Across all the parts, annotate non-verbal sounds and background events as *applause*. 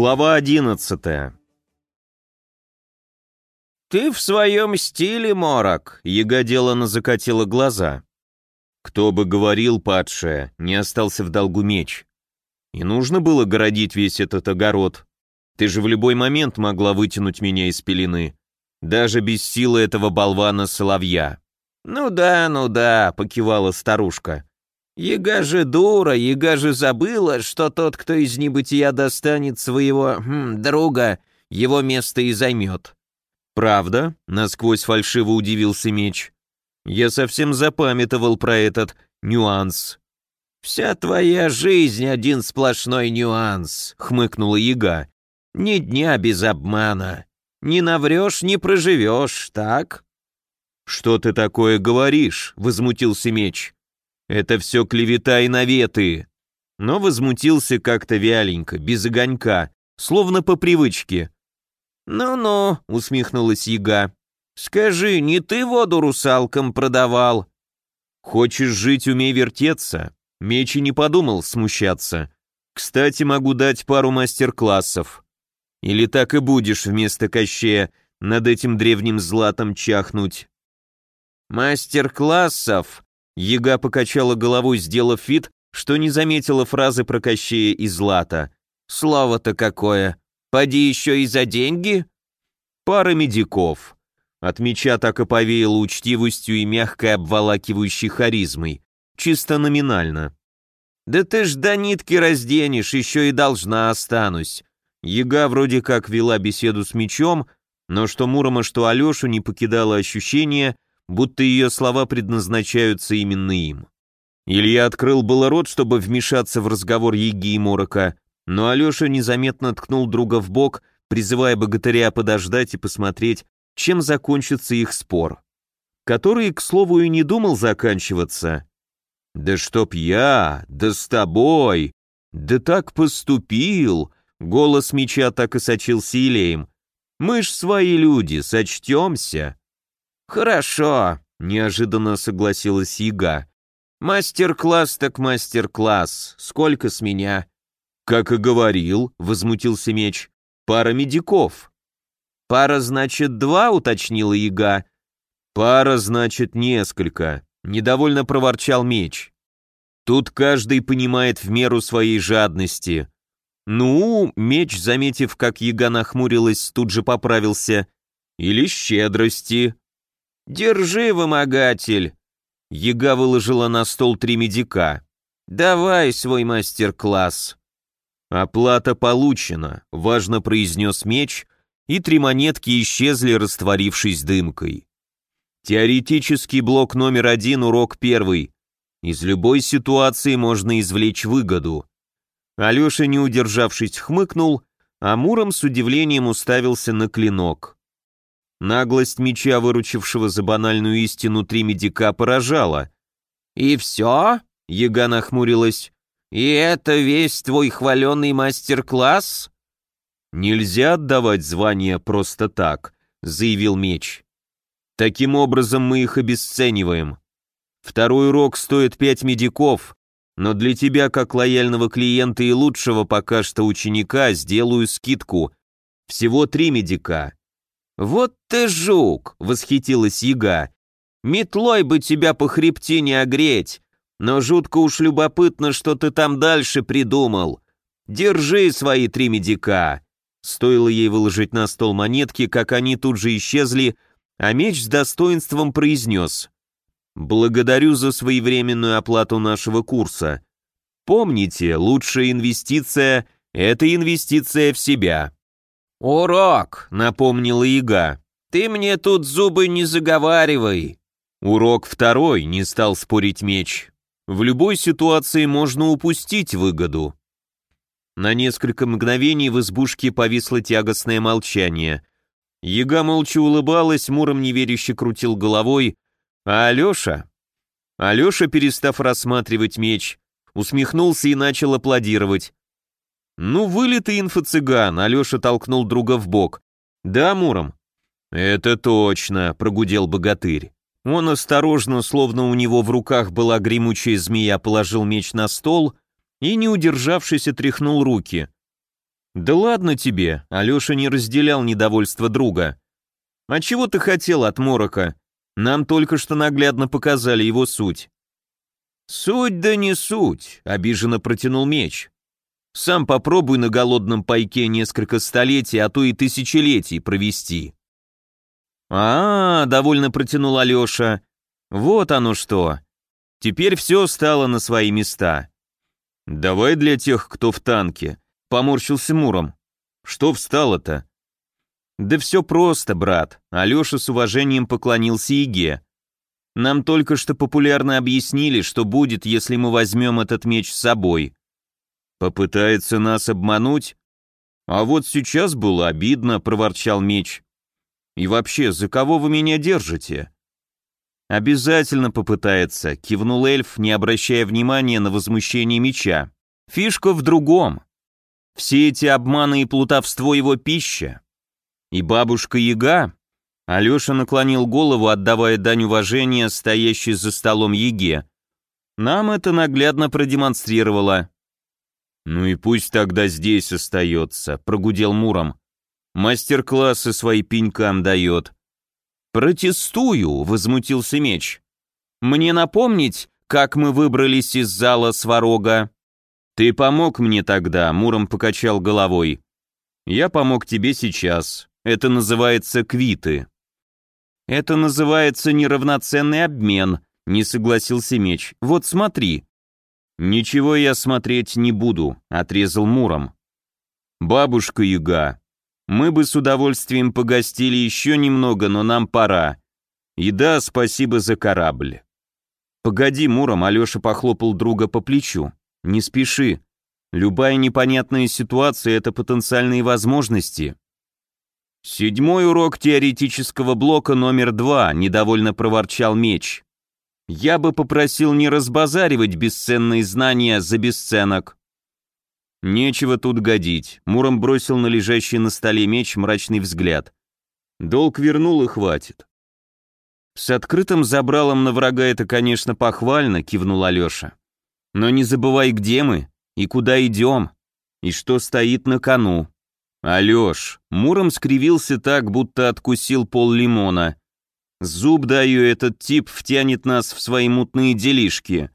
Глава одиннадцатая. «Ты в своем стиле, Морок!» — яга делано закатила глаза. Кто бы говорил, падшая, не остался в долгу меч. И нужно было городить весь этот огород. Ты же в любой момент могла вытянуть меня из пелены. Даже без силы этого болвана-соловья. «Ну да, ну да», — покивала старушка. Яга же дура, яга же забыла, что тот, кто из небытия достанет своего хм, друга, его место и займет. «Правда?» — насквозь фальшиво удивился меч. «Я совсем запамятовал про этот нюанс». «Вся твоя жизнь — один сплошной нюанс», — хмыкнула яга. «Ни дня без обмана. Не наврешь, не проживешь, так?» «Что ты такое говоришь?» — возмутился меч. Это все клевета и наветы. Но возмутился как-то вяленько, без огонька, словно по привычке. «Ну-ну», — усмехнулась яга, — «скажи, не ты воду русалкам продавал?» «Хочешь жить, умей вертеться?» Мечи не подумал смущаться. «Кстати, могу дать пару мастер-классов. Или так и будешь вместо Кощея над этим древним златом чахнуть?» «Мастер-классов?» Ега покачала головой, сделав вид, что не заметила фразы про Кощея и Злата. «Слово-то какое! Поди еще и за деньги?» «Пара медиков». От меча так и повеяло учтивостью и мягкой обволакивающей харизмой. Чисто номинально. «Да ты ж до нитки разденешь, еще и должна останусь». Ега вроде как вела беседу с мечом, но что Мурома, что Алешу не покидало ощущение – будто ее слова предназначаются именно им. Илья открыл было рот, чтобы вмешаться в разговор Еги и Морока, но Алеша незаметно ткнул друга в бок, призывая богатыря подождать и посмотреть, чем закончится их спор. Который, к слову, и не думал заканчиваться. «Да чтоб я, да с тобой, да так поступил!» Голос меча так и сочился илеем. «Мы ж свои люди, сочтемся!» «Хорошо», — неожиданно согласилась Яга. «Мастер-класс так мастер-класс. Сколько с меня?» «Как и говорил», — возмутился меч. «Пара медиков». «Пара, значит, два?» — уточнила Яга. «Пара, значит, несколько», — недовольно проворчал меч. «Тут каждый понимает в меру своей жадности». «Ну», — меч, заметив, как Яга нахмурилась, тут же поправился. «Или щедрости». «Держи, вымогатель!» Яга выложила на стол три медика. «Давай свой мастер-класс!» «Оплата получена», — важно произнес меч, и три монетки исчезли, растворившись дымкой. Теоретический блок номер один, урок первый. Из любой ситуации можно извлечь выгоду. Алеша, не удержавшись, хмыкнул, а Муром с удивлением уставился на клинок. Наглость меча, выручившего за банальную истину три медика, поражала. «И все?» — Яга нахмурилась. «И это весь твой хваленый мастер-класс?» «Нельзя отдавать звания просто так», — заявил меч. «Таким образом мы их обесцениваем. Второй урок стоит пять медиков, но для тебя, как лояльного клиента и лучшего пока что ученика, сделаю скидку. Всего три медика. «Вот ты жук!» — восхитилась яга. «Метлой бы тебя по хребтине огреть, но жутко уж любопытно, что ты там дальше придумал. Держи свои три медика!» Стоило ей выложить на стол монетки, как они тут же исчезли, а меч с достоинством произнес. «Благодарю за своевременную оплату нашего курса. Помните, лучшая инвестиция — это инвестиция в себя». «Урок», — напомнила Ига. «Ты мне тут зубы не заговаривай». «Урок второй», — не стал спорить меч. «В любой ситуации можно упустить выгоду». На несколько мгновений в избушке повисло тягостное молчание. Яга молча улыбалась, Муром неверяще крутил головой, а Алеша... Алеша, перестав рассматривать меч, усмехнулся и начал аплодировать. «Ну, вылитый инфо-цыган», — Алеша толкнул друга в бок. «Да, Муром?» «Это точно», — прогудел богатырь. Он осторожно, словно у него в руках была гремучая змея, положил меч на стол и, не удержавшись, отряхнул руки. «Да ладно тебе», — Алеша не разделял недовольство друга. «А чего ты хотел от Морока? Нам только что наглядно показали его суть». «Суть да не суть», — обиженно протянул меч. «Сам попробуй на голодном пайке несколько столетий, а то и тысячелетий провести». «А, -а, -а довольно протянул Алеша. Вот оно что. Теперь все стало на свои места. Давай для тех, кто в танке. Поморщился Муром. Что встало-то? Да все просто, брат. Алеша с уважением поклонился Иге. Нам только что популярно объяснили, что будет, если мы возьмем этот меч с собой. Попытается нас обмануть? А вот сейчас было обидно, проворчал меч. И вообще, за кого вы меня держите? Обязательно попытается, кивнул эльф, не обращая внимания на возмущение меча. Фишка в другом. Все эти обманы и плутовство его пища. И бабушка Яга... Алеша наклонил голову, отдавая дань уважения стоящей за столом Еге. Нам это наглядно продемонстрировала. «Ну и пусть тогда здесь остается», — прогудел Муром. «Мастер-классы свои пенькам дает». «Протестую», — возмутился меч. «Мне напомнить, как мы выбрались из зала Сварога?» «Ты помог мне тогда», — Муром покачал головой. «Я помог тебе сейчас. Это называется квиты». «Это называется неравноценный обмен», — не согласился меч. «Вот смотри». «Ничего я смотреть не буду», — отрезал Муром. «Бабушка Юга, мы бы с удовольствием погостили еще немного, но нам пора. И да, спасибо за корабль». «Погоди, Муром», — Алеша похлопал друга по плечу. Не спеши. Любая непонятная ситуация — это потенциальные возможности. Седьмой урок теоретического блока номер два, недовольно проворчал меч. Я бы попросил не разбазаривать бесценные знания за бесценок. Нечего тут годить. Муром бросил на лежащий на столе меч мрачный взгляд. Долг вернул и хватит. С открытым забралом на врага это, конечно, похвально, кивнул Алеша. Но не забывай, где мы и куда идем, и что стоит на кону. Алеш, Муром скривился так, будто откусил пол лимона. Зуб даю, этот тип втянет нас в свои мутные делишки.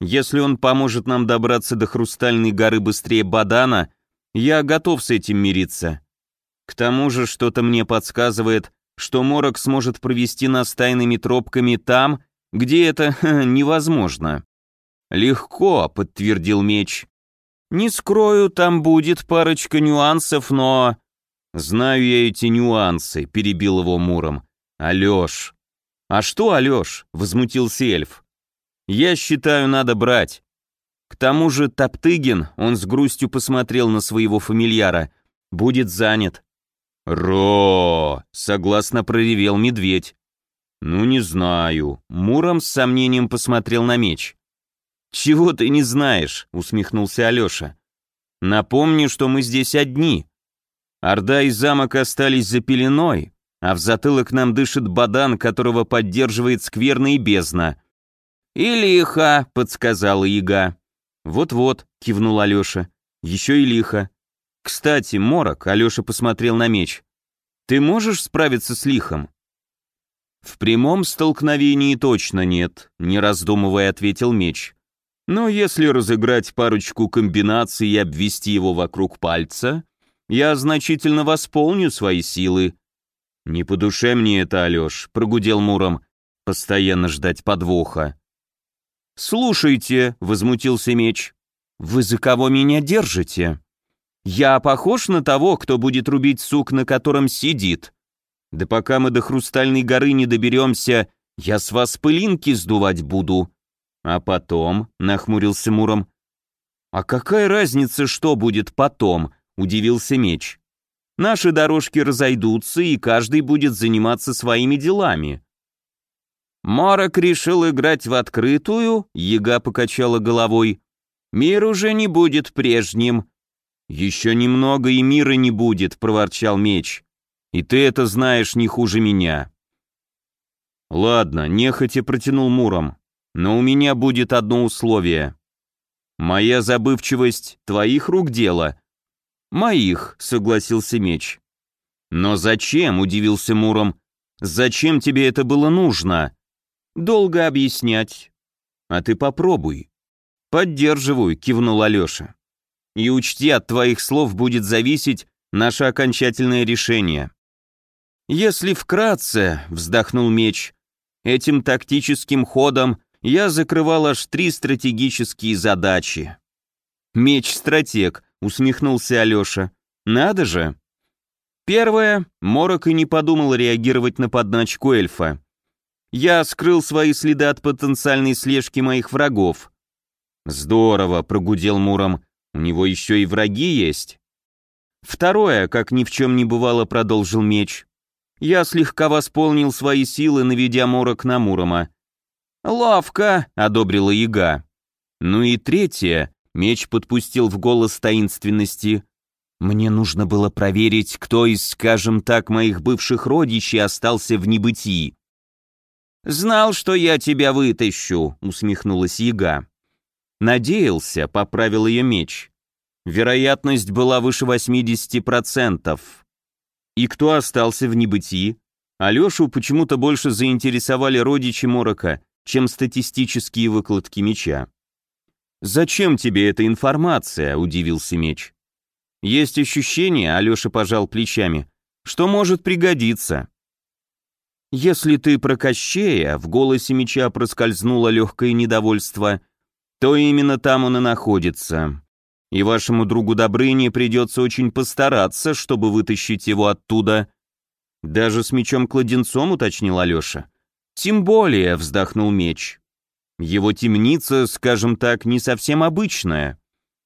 Если он поможет нам добраться до Хрустальной горы быстрее Бадана, я готов с этим мириться. К тому же что-то мне подсказывает, что Морок сможет провести нас тайными тропками там, где это *laughs* невозможно. «Легко», — подтвердил меч. «Не скрою, там будет парочка нюансов, но...» «Знаю я эти нюансы», — перебил его Муром. «Алёш». «А что, Алёш?» — возмутился эльф. «Я считаю, надо брать. К тому же Топтыгин, он с грустью посмотрел на своего фамильяра, будет занят». «Ро!» — согласно проревел медведь. «Ну, не знаю». Муром с сомнением посмотрел на меч. «Чего ты не знаешь?» — усмехнулся Алеша. «Напомню, что мы здесь одни. Орда и замок остались за пеленой, а в затылок нам дышит бадан, которого поддерживает скверная бездна». «И лихо», — подсказала яга. «Вот-вот», — кивнул Алеша. «Еще и лихо. Кстати, Морок», — Алеша посмотрел на меч. «Ты можешь справиться с лихом?» «В прямом столкновении точно нет», — не раздумывая ответил меч. Но если разыграть парочку комбинаций и обвести его вокруг пальца, я значительно восполню свои силы. Не по душе мне это, Алёш, прогудел Муром, постоянно ждать подвоха. «Слушайте», — возмутился меч, — «вы за кого меня держите? Я похож на того, кто будет рубить сук, на котором сидит. Да пока мы до Хрустальной горы не доберемся, я с вас пылинки сдувать буду. «А потом?» — нахмурился Муром. «А какая разница, что будет потом?» — удивился меч. «Наши дорожки разойдутся, и каждый будет заниматься своими делами». Морок решил играть в открытую, Яга покачала головой. «Мир уже не будет прежним». «Еще немного, и мира не будет», — проворчал меч. «И ты это знаешь не хуже меня». «Ладно», — нехотя протянул Муром. Но у меня будет одно условие. Моя забывчивость твоих рук дело. «Моих», — согласился меч. «Но зачем?» — удивился Муром. «Зачем тебе это было нужно?» «Долго объяснять». «А ты попробуй». «Поддерживаю», — кивнул Алеша. «И учти, от твоих слов будет зависеть наше окончательное решение». «Если вкратце», — вздохнул меч, — «этим тактическим ходом я закрывал аж три стратегические задачи». «Меч-стратег», — усмехнулся Алеша. «Надо же!» Первое, Морок и не подумал реагировать на подначку эльфа. Я скрыл свои следы от потенциальной слежки моих врагов. Здорово, прогудел Муром. У него еще и враги есть. Второе, как ни в чем не бывало, продолжил меч. Я слегка восполнил свои силы, наведя морок на Мурома. «Ловко!» — одобрила яга. Ну и третье, меч подпустил в голос таинственности. Мне нужно было проверить, кто из, скажем так, моих бывших родичей остался в небытии. «Знал, что я тебя вытащу», — усмехнулась яга. «Надеялся», — поправил ее меч. Вероятность была выше 80%. И кто остался в небытии? Алешу почему-то больше заинтересовали родичи Морока, чем статистические выкладки меча. «Зачем тебе эта информация?» — удивился меч. Есть ощущение, Алеша пожал плечами, что может пригодиться. Если ты про Кощея, в голосе меча проскользнуло легкое недовольство, то именно там он и находится. И вашему другу Добрыне придется очень постараться, чтобы вытащить его оттуда. Даже с мечом-кладенцом, уточнил Алеша. Тем более, вздохнул меч. Его темница, скажем так, не совсем обычная.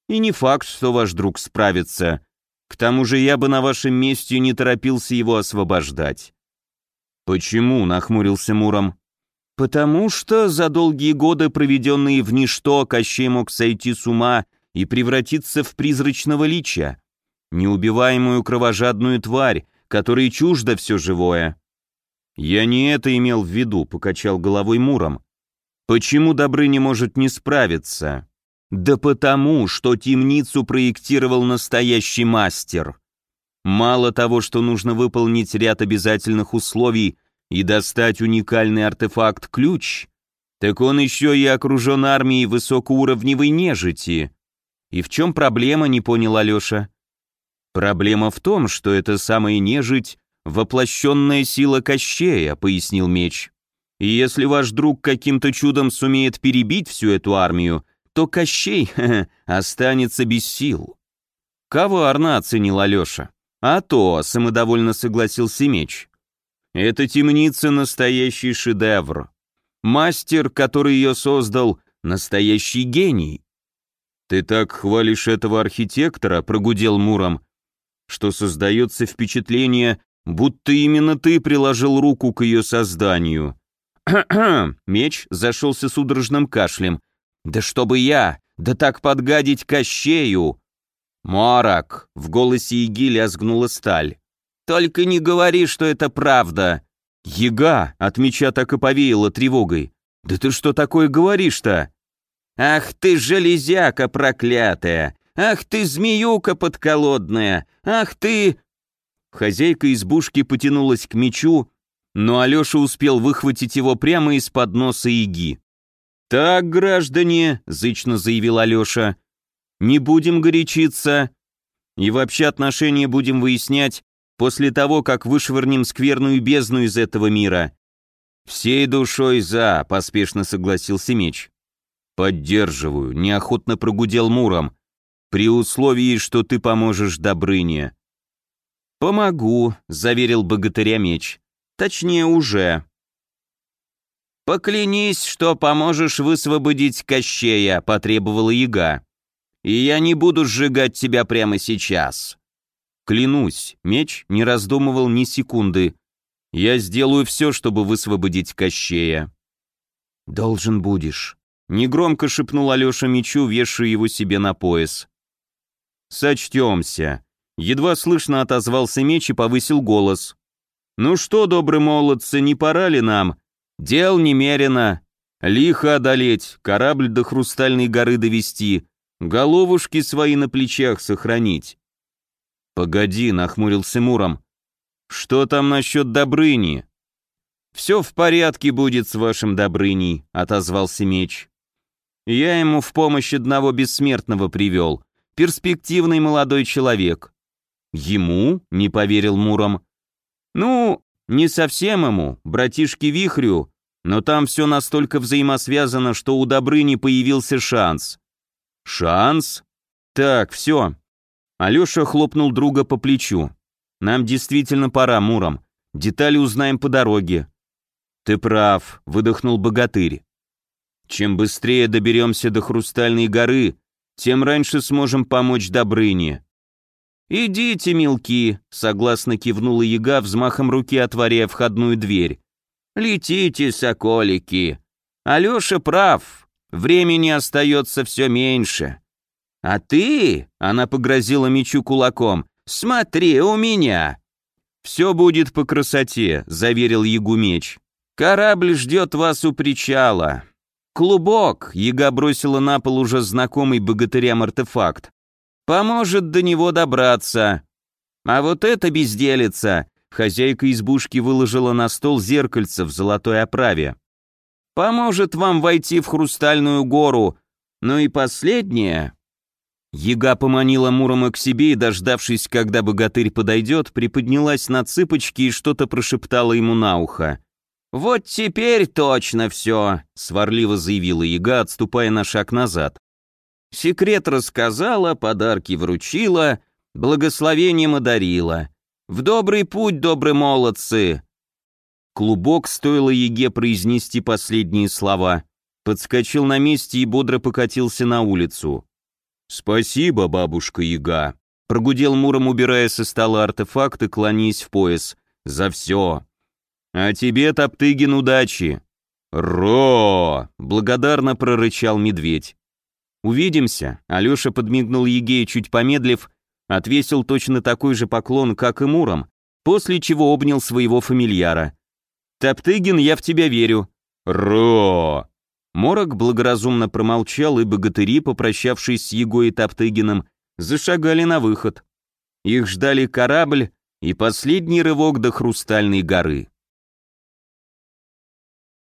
И не факт, что ваш друг справится. К тому же я бы на вашем месте не торопился его освобождать». «Почему?» — нахмурился Муром. «Потому что за долгие годы, проведенные в ничто, Кощей мог сойти с ума и превратиться в призрачного лича, неубиваемую кровожадную тварь, которой чуждо все живое». «Я не это имел в виду», — покачал головой Муром. «Почему Добрыня может не справиться?» Да потому, что темницу проектировал настоящий мастер. Мало того, что нужно выполнить ряд обязательных условий и достать уникальный артефакт-ключ, так он еще и окружен армией высокоуровневой нежити. И в чем проблема, не понял Алеша? Проблема в том, что это самая нежить — воплощенная сила Кощея, пояснил меч. И если ваш друг каким-то чудом сумеет перебить всю эту армию, то Кощей *laughs* останется без сил. Коварно оценил Алеша. А то, самодовольно согласился меч. Эта темница настоящий шедевр. Мастер, который ее создал, настоящий гений. Ты так хвалишь этого архитектора, прогудел Муром, что создается впечатление, будто именно ты приложил руку к ее созданию. *clears throat* Меч зашелся судорожным кашлем. Да чтобы я, да так подгадить Кощею!» «Морок!» — в голосе Иги лязгнула сталь. «Только не говори, что это правда!» «Яга!» — от меча так и повеяло тревогой. «Да ты что такое говоришь-то?» «Ах ты, железяка проклятая! Ах ты, змеюка подколодная! Ах ты...» Хозяйка избушки потянулась к мечу, но Алеша успел выхватить его прямо из-под носа Иги. «Так, граждане», — зычно заявил Алеша, — «не будем горячиться. И вообще отношения будем выяснять после того, как вышвырнем скверную бездну из этого мира». «Всей душой за», — поспешно согласился меч. «Поддерживаю», — неохотно прогудел Муром, «при условии, что ты поможешь Добрыне». «Помогу», — заверил богатыря меч. «Точнее, уже». «Поклянись, что поможешь высвободить Кощея», — потребовала яга. «И я не буду сжигать тебя прямо сейчас». Клянусь, меч не раздумывал ни секунды. Я сделаю все, чтобы высвободить Кощея. «Должен будешь», — негромко шепнул Алеша мечу, вешая его себе на пояс. «Сочтемся», — едва слышно отозвался меч и повысил голос. «Ну что, добрые молодцы, не пора ли нам?» Дел немерено. Лихо одолеть, корабль до Хрустальной горы довести, головушки свои на плечах сохранить. «Погоди», — нахмурился Муром. «Что там насчет Добрыни?» «Все в порядке будет с вашим Добрыней», — отозвался меч. «Я ему в помощь одного бессмертного привел. Перспективный молодой человек». «Ему?» — не поверил Муром. «Ну, не совсем ему, братишке Вихрю, но там все настолько взаимосвязано, что у Добрыни появился шанс». «Шанс?» «Так, все». Алеша хлопнул друга по плечу. «Нам действительно пора, Муром. Детали узнаем по дороге». «Ты прав», — выдохнул богатырь. «Чем быстрее доберемся до Хрустальной горы, тем раньше сможем помочь Добрыне». «Идите, мелки», — согласно кивнула яга, взмахом руки отворяя входную дверь. «Летите, соколики. Алеша прав, времени остается все меньше. А ты, — она погрозила мечу кулаком, — смотри у меня». «Все будет по красоте», — заверил ягу меч. «Корабль ждет вас у причала». «Клубок», — яга бросила на пол уже знакомый богатырям артефакт поможет до него добраться. А вот это безделица, хозяйка избушки выложила на стол зеркальце в золотой оправе. Поможет вам войти в хрустальную гору. Ну и последнее. Яга поманила Мурома к себе и, дождавшись, когда богатырь подойдет, приподнялась на цыпочки и что-то прошептала ему на ухо. «Вот теперь точно все», — сварливо заявила Яга, отступая на шаг назад. Секрет рассказала, подарки вручила, благословением одарила. В добрый путь, добрые молодцы!» Клубок, стоило Еге произнести последние слова, подскочил на месте и бодро покатился на улицу. «Спасибо, бабушка Яга», — прогудел Муром, убирая со стола артефакты, кланяясь в пояс. «За все!» «А тебе, Топтыгин, удачи!» «Ро!» — благодарно прорычал медведь. «Увидимся», — Алеша подмигнул Егею чуть помедлив, отвесил точно такой же поклон, как и Муром, после чего обнял своего фамильяра. «Топтыгин, я в тебя верю». «Ро!» Морок благоразумно промолчал, и богатыри, попрощавшись с Егой и Топтыгином, зашагали на выход. Их ждали корабль и последний рывок до Хрустальной горы.